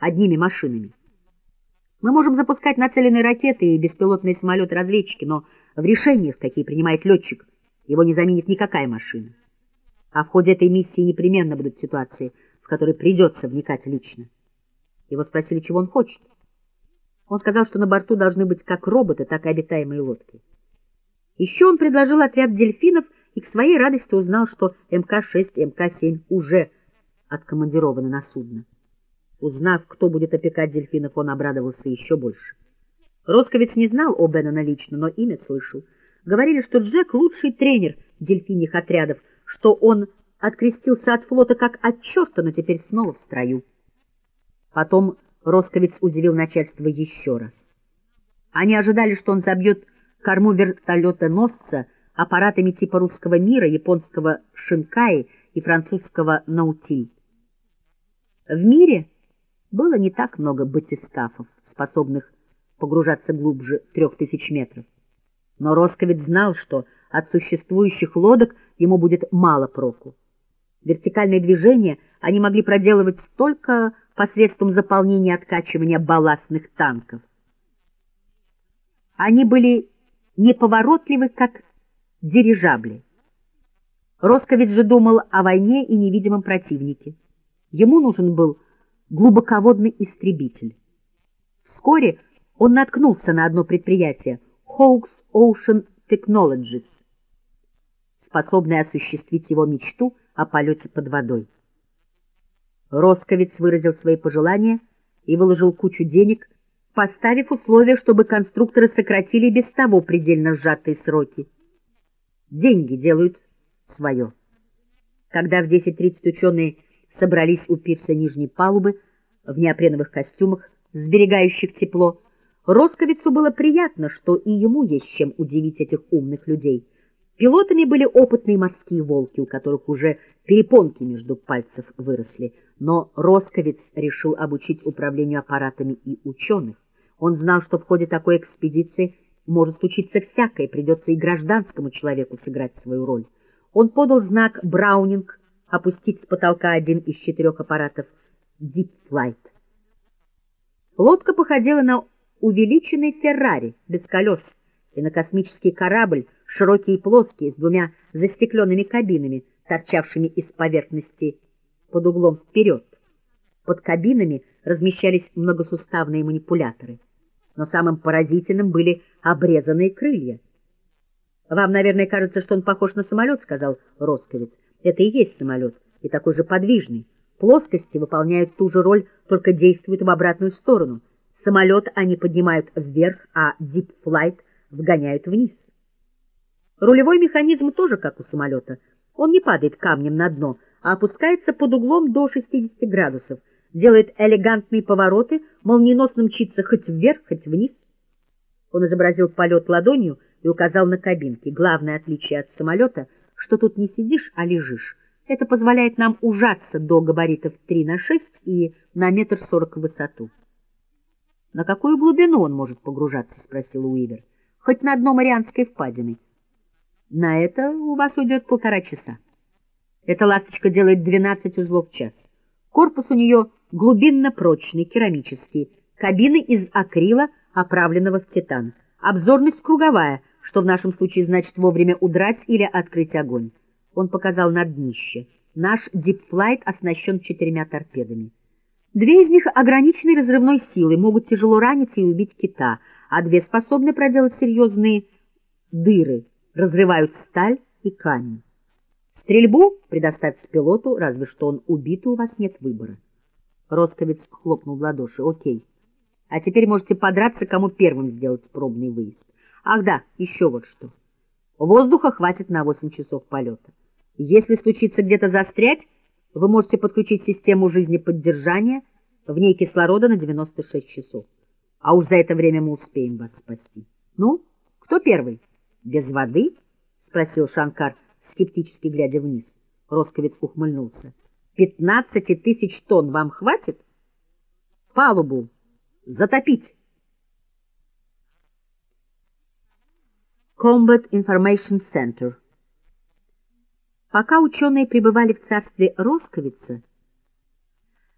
одними машинами. Мы можем запускать нацеленные ракеты и беспилотные самолеты-разведчики, но в решениях, какие принимает летчик, его не заменит никакая машина. А в ходе этой миссии непременно будут ситуации, в которые придется вникать лично. Его спросили, чего он хочет. Он сказал, что на борту должны быть как роботы, так и обитаемые лодки. Еще он предложил отряд дельфинов и к своей радости узнал, что МК-6 и МК-7 уже откомандированы на судно. Узнав, кто будет опекать дельфинов, он обрадовался еще больше. Росковец не знал о Беннона лично, но имя слышал. Говорили, что Джек — лучший тренер дельфиньих отрядов, что он открестился от флота как от черта, но теперь снова в строю. Потом Росковец удивил начальство еще раз. Они ожидали, что он забьет корму вертолета-носца аппаратами типа русского мира, японского шинкаи и французского наутиль. В мире было не так много батискафов, способных погружаться глубже трех тысяч метров. Но Росковец знал, что от существующих лодок ему будет мало проку. Вертикальные движения они могли проделывать только посредством заполнения и откачивания балластных танков. Они были неповоротливы, как дирижабли. Росковец же думал о войне и невидимом противнике. Ему нужен был глубоководный истребитель. Вскоре он наткнулся на одно предприятие Hawks Ocean Technologies, способное осуществить его мечту о полете под водой. Росковец выразил свои пожелания и выложил кучу денег, поставив условие, чтобы конструкторы сократили без того предельно сжатые сроки. Деньги делают свое. Когда в 10.30 ученые собрались у пирса нижней палубы в неопреновых костюмах, сберегающих тепло. Росковицу было приятно, что и ему есть чем удивить этих умных людей. Пилотами были опытные морские волки, у которых уже перепонки между пальцев выросли. Но Росковец решил обучить управлению аппаратами и ученых. Он знал, что в ходе такой экспедиции может случиться всякое, придется и гражданскому человеку сыграть свою роль. Он подал знак «Браунинг», опустить с потолка один из четырех аппаратов Deep Flight. Лодка походила на увеличенный Феррари без колес и на космический корабль, широкий и плоский, с двумя застекленными кабинами, торчавшими из поверхности под углом вперед. Под кабинами размещались многосуставные манипуляторы. Но самым поразительным были обрезанные крылья. «Вам, наверное, кажется, что он похож на самолет», — сказал Росковец. «Это и есть самолет, и такой же подвижный. Плоскости выполняют ту же роль, только действуют в обратную сторону. Самолет они поднимают вверх, а Flight вгоняют вниз. Рулевой механизм тоже как у самолета. Он не падает камнем на дно, а опускается под углом до 60 градусов, делает элегантные повороты, молниеносно мчится хоть вверх, хоть вниз. Он изобразил полет ладонью, и указал на кабинки. Главное отличие от самолета, что тут не сидишь, а лежишь. Это позволяет нам ужаться до габаритов 3 на 6 и на метр сорок в высоту. — На какую глубину он может погружаться? — спросил Уивер. — Хоть на дно Марианской впадины. — На это у вас уйдет полтора часа. Эта ласточка делает 12 узлов в час. Корпус у нее глубинно-прочный, керамический, кабины из акрила, оправленного в титан. Обзорность круговая — что в нашем случае значит вовремя удрать или открыть огонь. Он показал на днище. Наш дипфлайт оснащен четырьмя торпедами. Две из них ограниченной разрывной силой могут тяжело ранить и убить кита, а две способны проделать серьезные дыры, разрывают сталь и камень. Стрельбу предоставьте пилоту, разве что он убит, и у вас нет выбора. Росковец хлопнул в ладоши. Окей. А теперь можете подраться, кому первым сделать пробный выезд. Ах да, еще вот что. Воздуха хватит на 8 часов полета. Если случится где-то застрять, вы можете подключить систему жизнеподдержания, в ней кислорода на 96 часов. А уж за это время мы успеем вас спасти. Ну, кто первый? Без воды? Спросил Шанкар, скептически глядя вниз. Росковец ухмыльнулся. Пятнадцати тысяч тонн вам хватит? Палубу затопить. Combat Information Center. Пока ученые пребывали в царстве Росковица,